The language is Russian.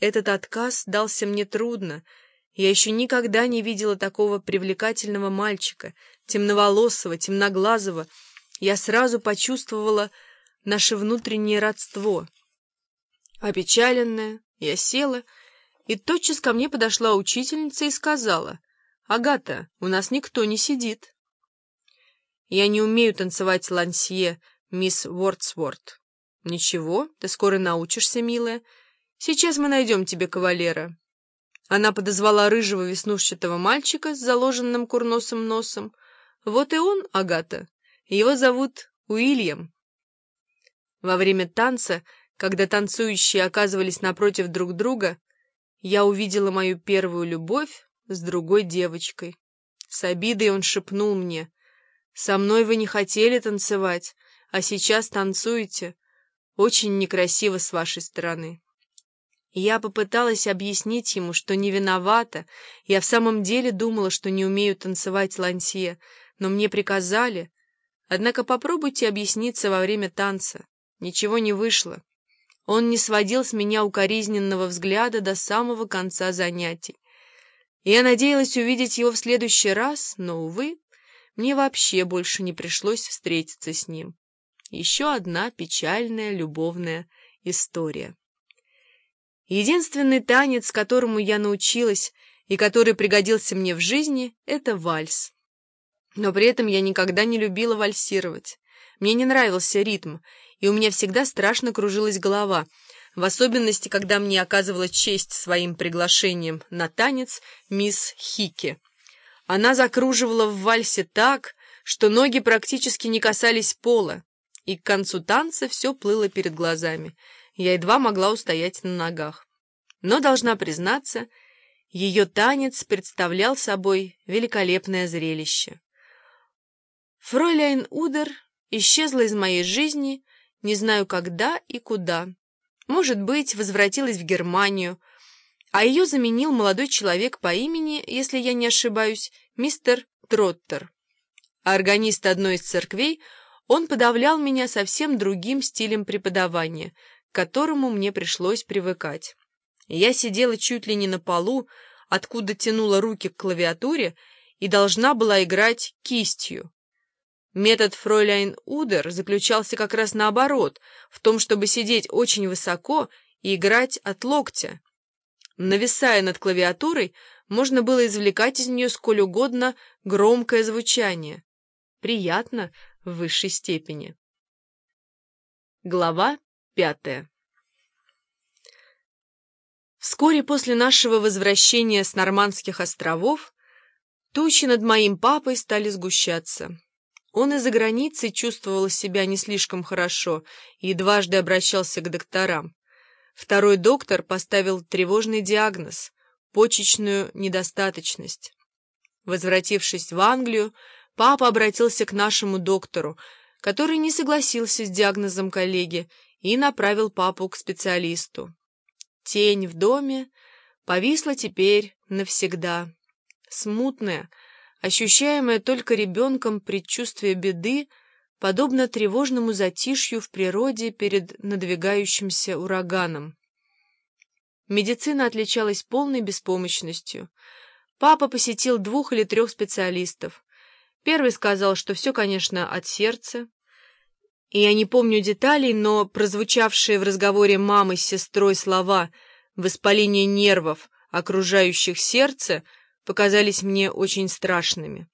Этот отказ дался мне трудно. Я еще никогда не видела такого привлекательного мальчика, темноволосого, темноглазого. Я сразу почувствовала наше внутреннее родство. Опечаленная, я села, и тотчас ко мне подошла учительница и сказала, «Агата, у нас никто не сидит». «Я не умею танцевать лансье, мисс Уордсворт». «Ничего, ты скоро научишься, милая. Сейчас мы найдем тебе кавалера». Она подозвала рыжего веснушчатого мальчика с заложенным курносым носом. «Вот и он, Агата. Его зовут Уильям». Во время танца, когда танцующие оказывались напротив друг друга, я увидела мою первую любовь с другой девочкой. С обидой он шепнул мне, «Со мной вы не хотели танцевать, а сейчас танцуете. Очень некрасиво с вашей стороны». Я попыталась объяснить ему, что не виновата. Я в самом деле думала, что не умею танцевать лансье, но мне приказали. Однако попробуйте объясниться во время танца. Ничего не вышло. Он не сводил с меня укоризненного взгляда до самого конца занятий. Я надеялась увидеть его в следующий раз, но, увы, мне вообще больше не пришлось встретиться с ним. Еще одна печальная любовная история. Единственный танец, которому я научилась и который пригодился мне в жизни, — это вальс. Но при этом я никогда не любила вальсировать. Мне не нравился ритм, и у меня всегда страшно кружилась голова, в особенности, когда мне оказывала честь своим приглашением на танец мисс Хики. Она закруживала в вальсе так, что ноги практически не касались пола, и к концу танца все плыло перед глазами. Я едва могла устоять на ногах. Но, должна признаться, ее танец представлял собой великолепное зрелище. Фройляйн Удер исчезла из моей жизни, не знаю когда и куда. Может быть, возвратилась в Германию, а ее заменил молодой человек по имени, если я не ошибаюсь, мистер Троттер. Органист одной из церквей — он подавлял меня совсем другим стилем преподавания, которому мне пришлось привыкать. Я сидела чуть ли не на полу, откуда тянула руки к клавиатуре и должна была играть кистью. Метод фройляйн Удер заключался как раз наоборот, в том, чтобы сидеть очень высоко и играть от локтя. Нависая над клавиатурой, можно было извлекать из нее сколь угодно громкое звучание. Приятно, в высшей степени. Глава пятая Вскоре после нашего возвращения с Нормандских островов тучи над моим папой стали сгущаться. Он из-за границы чувствовал себя не слишком хорошо и дважды обращался к докторам. Второй доктор поставил тревожный диагноз – почечную недостаточность. Возвратившись в Англию, Папа обратился к нашему доктору, который не согласился с диагнозом коллеги и направил папу к специалисту. Тень в доме повисла теперь навсегда. Смутное, ощущаемое только ребенком предчувствие беды, подобно тревожному затишью в природе перед надвигающимся ураганом. Медицина отличалась полной беспомощностью. Папа посетил двух или трех специалистов. Первый сказал, что все, конечно, от сердца. И я не помню деталей, но прозвучавшие в разговоре мамы с сестрой слова «воспаление нервов, окружающих сердце» показались мне очень страшными.